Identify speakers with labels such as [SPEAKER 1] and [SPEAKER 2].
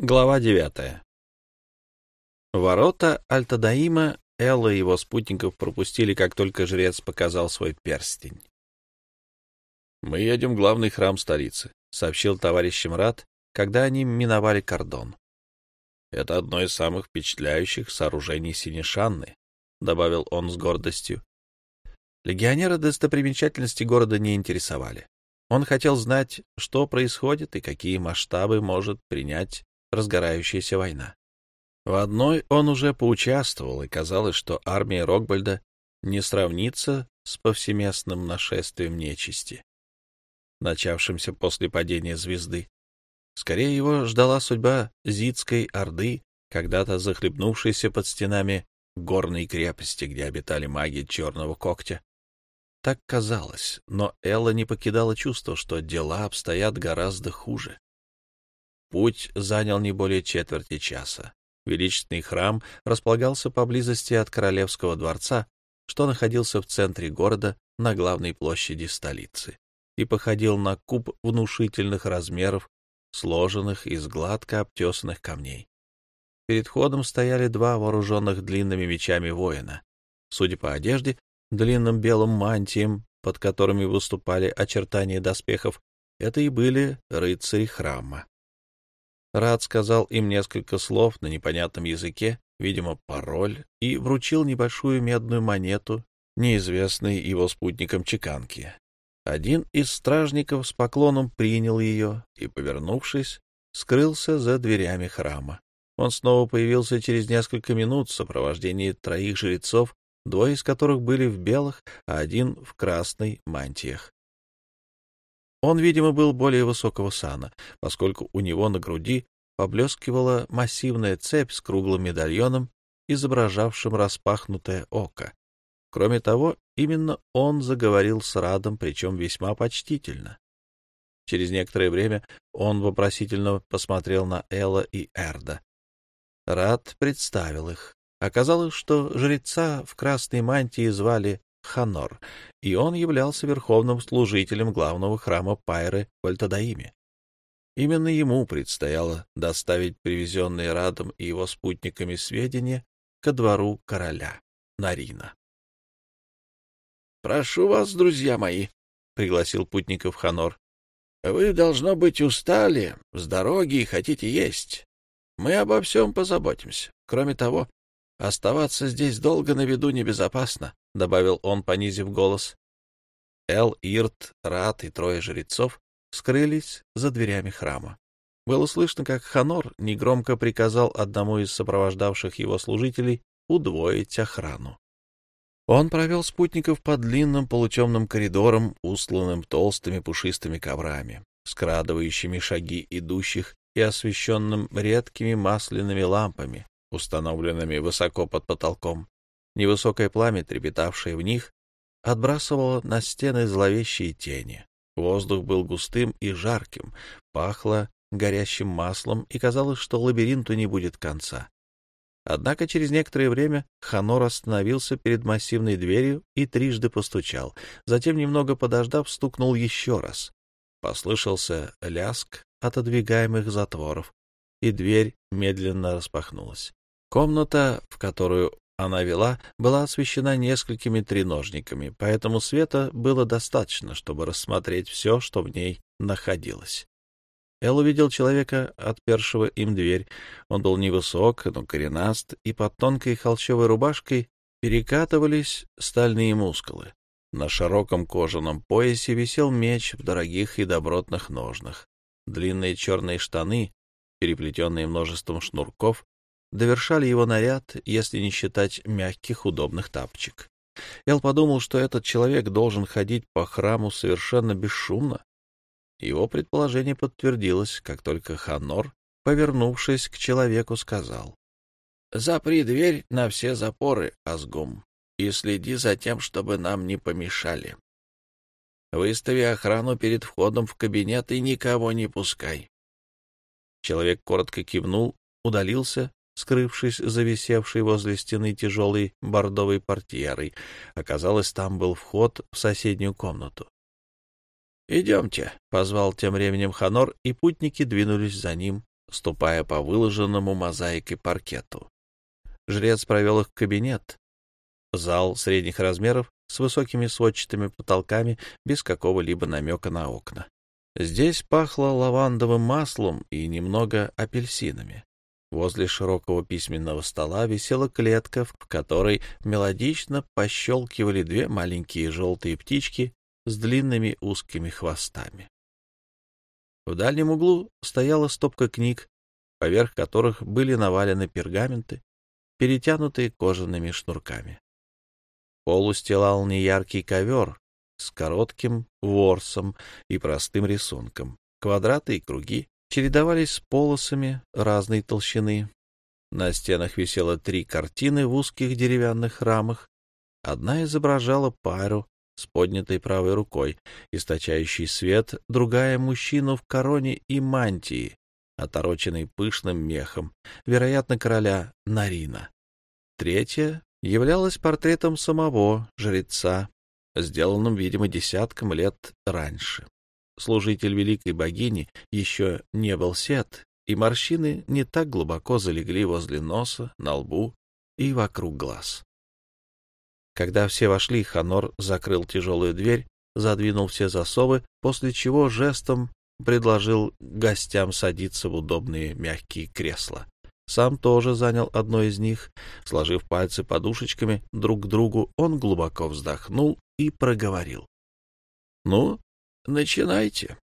[SPEAKER 1] Глава девятая. Ворота Альтадаима Элла и его спутников пропустили, как только жрец показал свой перстень. «Мы едем в главный храм столицы», — сообщил товарищ Мрат, когда они миновали кордон. «Это одно из самых впечатляющих сооружений Синишанны», — добавил он с гордостью. Легионеры достопримечательности города не интересовали. Он хотел знать, что происходит и какие масштабы может принять разгорающаяся война. В одной он уже поучаствовал, и казалось, что армия Рокбальда не сравнится с повсеместным нашествием нечисти, начавшимся после падения звезды. Скорее его ждала судьба Зидской Орды, когда-то захлебнувшейся под стенами горной крепости, где обитали маги Черного Когтя. Так казалось, но Элла не покидала чувство, что дела обстоят гораздо хуже. Путь занял не более четверти часа. Величественный храм располагался поблизости от Королевского дворца, что находился в центре города на главной площади столицы, и походил на куб внушительных размеров, сложенных из гладко обтесанных камней. Перед входом стояли два вооруженных длинными мечами воина. Судя по одежде, длинным белым мантиям, под которыми выступали очертания доспехов, это и были рыцари храма. Рад сказал им несколько слов на непонятном языке, видимо, пароль, и вручил небольшую медную монету, неизвестной его спутникам чеканки. Один из стражников с поклоном принял ее и, повернувшись, скрылся за дверями храма. Он снова появился через несколько минут в сопровождении троих жрецов, двое из которых были в белых, а один в красной мантиях. Он, видимо, был более высокого сана, поскольку у него на груди поблескивала массивная цепь с круглым медальоном, изображавшим распахнутое око. Кроме того, именно он заговорил с Радом, причем весьма почтительно. Через некоторое время он вопросительно посмотрел на Элла и Эрда. Рад представил их. Оказалось, что жреца в красной мантии звали Ханор, и он являлся верховным служителем главного храма Пайры в Альтадаиме. Именно ему предстояло доставить привезенные Радом и его спутниками сведения ко двору короля Нарина. — Прошу вас, друзья мои, — пригласил путников Ханор. — Вы, должно быть, устали с дороги и хотите есть. Мы обо всем позаботимся. Кроме того, оставаться здесь долго на виду небезопасно. — добавил он, понизив голос. Эл, Ирт, Рат и трое жрецов скрылись за дверями храма. Было слышно, как Ханор негромко приказал одному из сопровождавших его служителей удвоить охрану. Он провел спутников по длинным полутемным коридорам, устланным толстыми пушистыми коврами, скрадывающими шаги идущих и освещенным редкими масляными лампами, установленными высоко под потолком. Невысокое пламя, трепетавшее в них, отбрасывало на стены зловещие тени. Воздух был густым и жарким, пахло горящим маслом, и казалось, что лабиринту не будет конца. Однако через некоторое время Ханор остановился перед массивной дверью и трижды постучал. Затем, немного подождав, стукнул еще раз. Послышался ляск отодвигаемых затворов, и дверь медленно распахнулась. Комната, в которую она вела, была освещена несколькими треножниками, поэтому света было достаточно, чтобы рассмотреть все, что в ней находилось. Эл увидел человека, отпершего им дверь. Он был невысок, но коренаст, и под тонкой холщовой рубашкой перекатывались стальные мускулы. На широком кожаном поясе висел меч в дорогих и добротных ножнах. Длинные черные штаны, переплетенные множеством шнурков, довершали его наряд, если не считать мягких удобных тапочек. Эл подумал, что этот человек должен ходить по храму совершенно бесшумно. Его предположение подтвердилось, как только Ханор, повернувшись к человеку, сказал. — Запри дверь на все запоры, Азгум, и следи за тем, чтобы нам не помешали. Выстави охрану перед входом в кабинет и никого не пускай. Человек коротко кивнул, удалился, скрывшись за висевшей возле стены тяжелой бордовой портьерой. Оказалось, там был вход в соседнюю комнату. — Идемте, — позвал тем временем Ханор, и путники двинулись за ним ступая по выложенному мозаикой паркету. Жрец провел их в кабинет, зал средних размеров с высокими сводчатыми потолками, без какого-либо намека на окна. Здесь пахло лавандовым маслом и немного апельсинами. Возле широкого письменного стола висела клетка, в которой мелодично пощелкивали две маленькие желтые птички с длинными узкими хвостами. В дальнем углу стояла стопка книг, поверх которых были навалены пергаменты, перетянутые кожаными шнурками. Пол устилал неяркий ковер с коротким ворсом и простым рисунком. Квадраты и круги чередовались с полосами разной толщины. На стенах висело три картины в узких деревянных рамах. Одна изображала пару с поднятой правой рукой, источающий свет, другая — мужчину в короне и мантии, отороченный пышным мехом, вероятно, короля Нарина. Третья являлась портретом самого жреца, сделанным, видимо, десятком лет раньше. Служитель великой богини еще не был сед, и морщины не так глубоко залегли возле носа, на лбу и вокруг глаз. Когда все вошли, Ханор закрыл тяжелую дверь, задвинул все засовы, после чего жестом предложил гостям садиться в удобные мягкие кресла. Сам тоже занял одно из них. Сложив пальцы подушечками друг к другу, он глубоко вздохнул и проговорил. — Ну, начинайте.